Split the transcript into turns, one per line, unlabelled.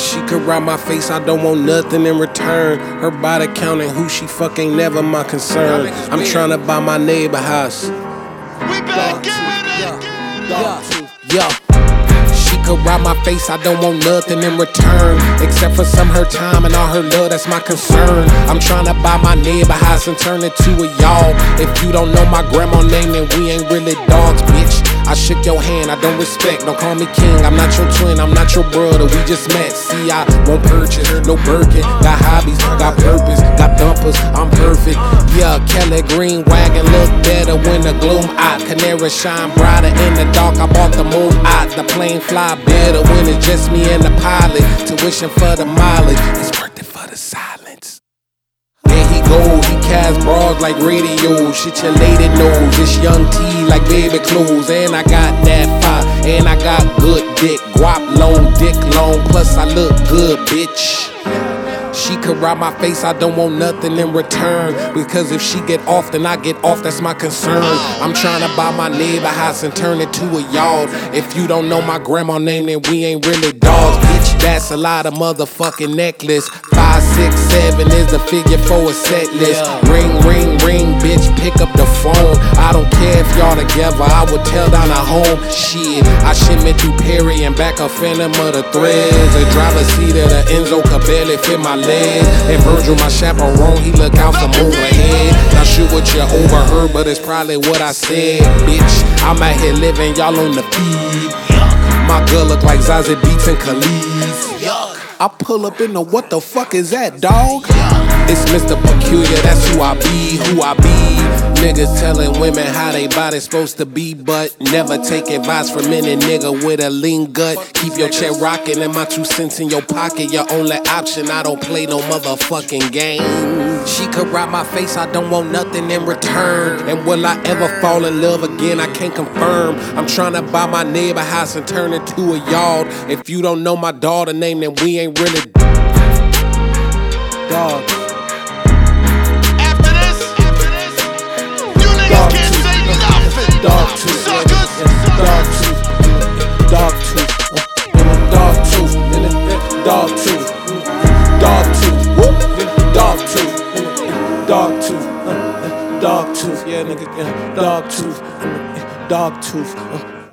She could ride my face, I don't want nothing in return. Her body counting who she fuck ain't never my concern. I'm trying to buy my neighbor house.
We back at it.
Yo. She could ride my face, I don't want nothing in return. Except for some her time and all her love, that's my concern. I'm trying to buy my neighbor house and turn it to a y'all. If you don't know my grandma name, then we ain't really dogs, bitch. I shook your hand, I don't respect, don't call me king. I'm not your twin, I'm not your brother, we just met. See, I won't purchase, no Birkin. Got hobbies, got purpose, got dumpers, I'm perfect. Yeah, Kelly Green wagon look better when the gloom out. Canary shine brighter in the dark, I bought the moon out. The plane fly better when it's just me and the pilot. Tuition for the mileage, it's worth it for the silence. There he go, like radio. Shit your lady knows. It's young T like baby clothes. And I got that fire. And I got good dick. Guap long, dick long. Plus I look good, bitch. She could ride my face, I don't want nothing in return. Because if she get off, then I get off, that's my concern. I'm trying to buy my neighbor house and turn it to a yard. If you don't know my grandma name, then we ain't really dogs, bitch. That's a lot of motherfucking necklace. Six, seven is the figure for a set list. Ring, ring, ring, bitch, pick up the phone. I don't care if y'all together, I would tell down a home. Shit, I shimmy through Perry and back a phantom of the threads. The driver's seat of the Enzo could barely fit my legs. And Virgil, my chaperone, he look out from overhead. Not sure what you overheard, but it's probably what I said, bitch. I'm out here living, y'all on the feed. My girl look like Zazie Beetz and Khalees. I pull up in the what the fuck is that, dog? It's Mr. Peculiar, that's who I be, who I be. Niggas telling women how they body supposed to be, but never take advice from any nigga with a lean gut. Keep your chair rocking and my two cents in your pocket, your only option. I don't play no motherfucking game. She could ride my face, I don't want nothing in return. And will I ever fall in love again? I can't confirm. I'm trying to buy my neighbor house and turn it to a yard. If you don't know my daughter name, then we ain't really dogs.
After this, you niggas can't say nothing.
Dog tooth, dog tooth, dog tooth, dog tooth, dog tooth, dog tooth, dog tooth, dog tooth, dog tooth, yeah, nigga, dog tooth, dog tooth. uh,